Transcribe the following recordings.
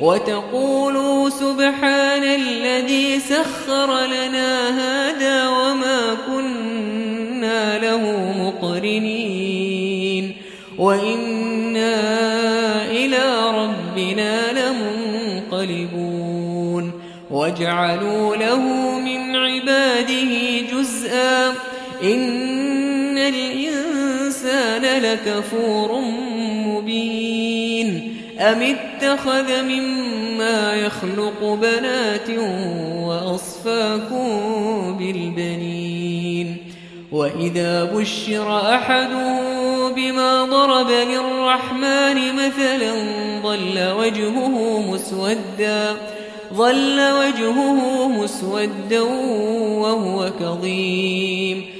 وتقولوا سبحان الذي سخر لنا هذا وما كنا له مقرنين وإنا إلى ربنا لمنقلبون وجعلوا له من عباده جزءا إن الإنسان لكفور مبين أم اتخذ مما يخلق بنات وأصفاكم بالبنين وإذا بشر أحد بما ضرب للرحمن مثلا ظل وجهه مسودا ظل وجهه مسودا وهو كظيم.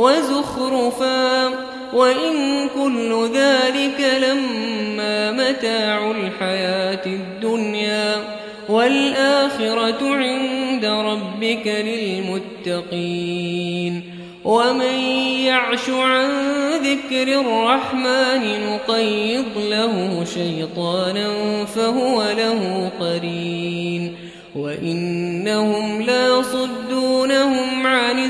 وزخرفا. وإن كل ذلك لما متاع الحياة الدنيا. والآخرة عند ربك للمتقين. ومن يعش عن ذكر الرحمن نقيض له شيطانا فهو له قرين. وإنهم لا صدونهم عن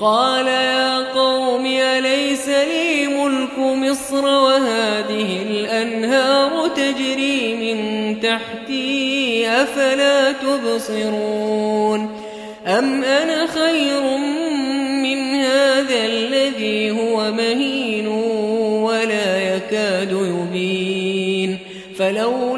قال يا قوم أليس لي ملك مصر وهذه الأنهار تجري من تحتي؟ أفلا تبصرون؟ أم أنا خير من هذا الذي هو مهين ولا يكاد يبين؟ فلولا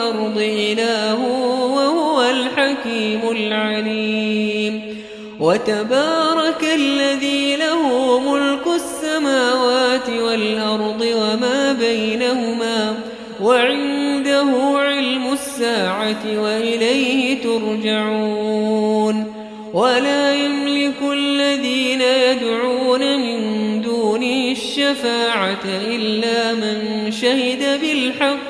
الأرض إله وهو الحكيم العليم. وتبارك الذي له ملك السماوات والأرض وما بينهما وعنده علم الساعة وإليه ترجعون. ولا يملك الذين يدعون من دونه الشفاعة إلا من شهد بالحق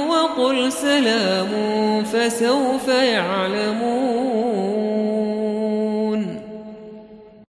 وقل سلام فسوف يعلمون